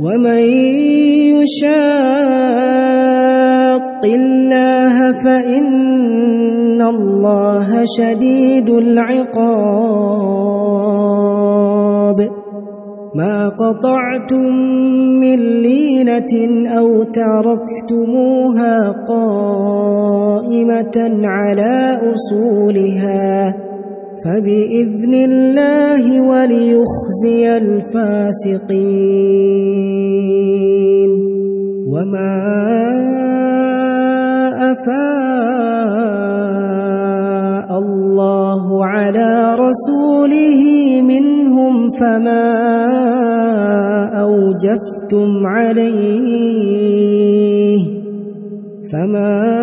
ومن يشاق الله فإن الله شديد العقاب ما قطعتم من لينة أو تركتموها قائمة على أصولها فبإذن الله وليخزي الفاسقين. وما أفاء الله على رسوله منهم فما أوجفتم عليه. فما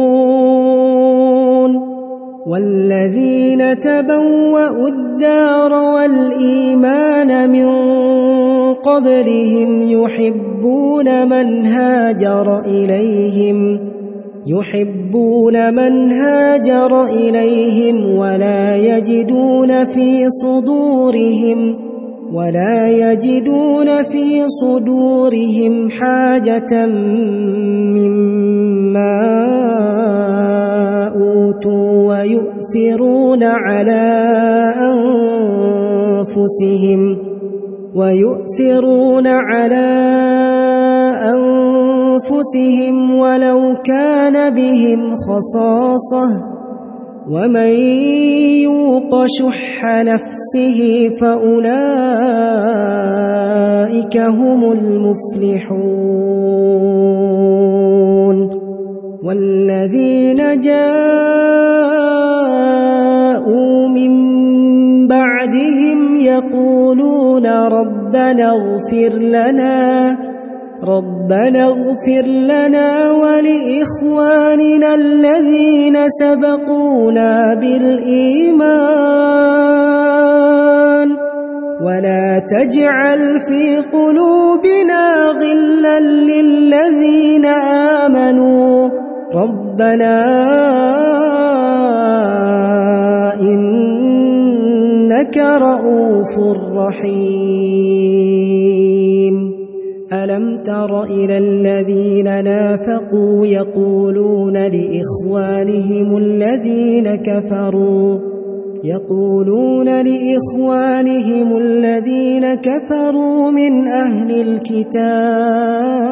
والذين تبوأوا الدار والإيمان من قبلهم يحبون من هاجر إليهم يحبون من هاجر إليهم ولا يجدون في صدورهم ولا يجدون في صدورهم حاجة مما أوتوا ويؤثرون على أنفسهم ويؤثرون على أنفسهم ولو كان بهم خصاصة ومن يوق شح نفسه فأولئك هم المفلحون والذين جاءوا من بعدهم يقولون ربنا اغفر لنا ربنا اغفر لنا ولإخواننا الذين سبقونا بالإيمان. ولا تجعل في قلوبنا غلا للذين آمنوا. ربنا إنك رؤوف رحيم. ألم تر إلى الذين نافقوا يقولون لإخوانهم الذين كفروا يقولون لإخوانهم الذين كفروا من أهل الكتاب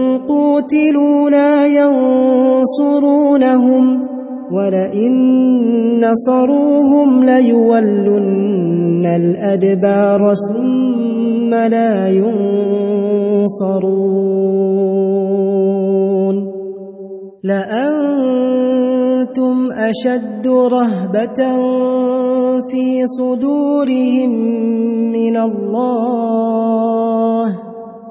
قوتلوا لا ينصرونهم ولئن نصروهم ليولن الأدبار ثم لا ينصرون لأنتم أشد رهبة في صدورهم من الله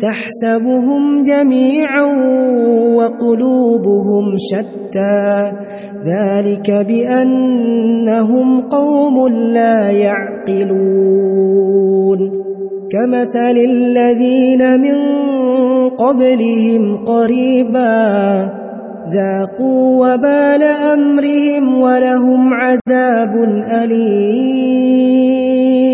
تحسبهم جميعا وقلوبهم شتى. ذلك بأنهم قوم لا يعقلون. كمثل الذين من قبلهم قريبا ذاقوا وبال أمرهم ولهم عذاب أليم.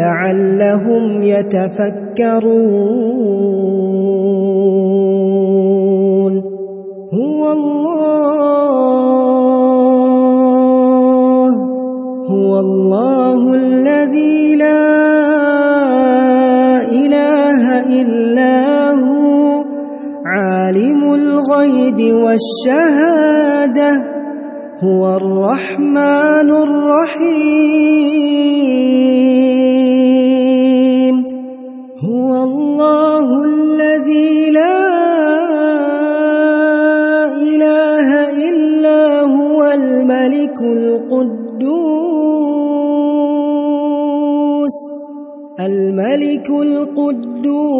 لعلهم يتفكرون. هو الله هو الله الذي لا إله إلا هو عالم الغيب والشهادة.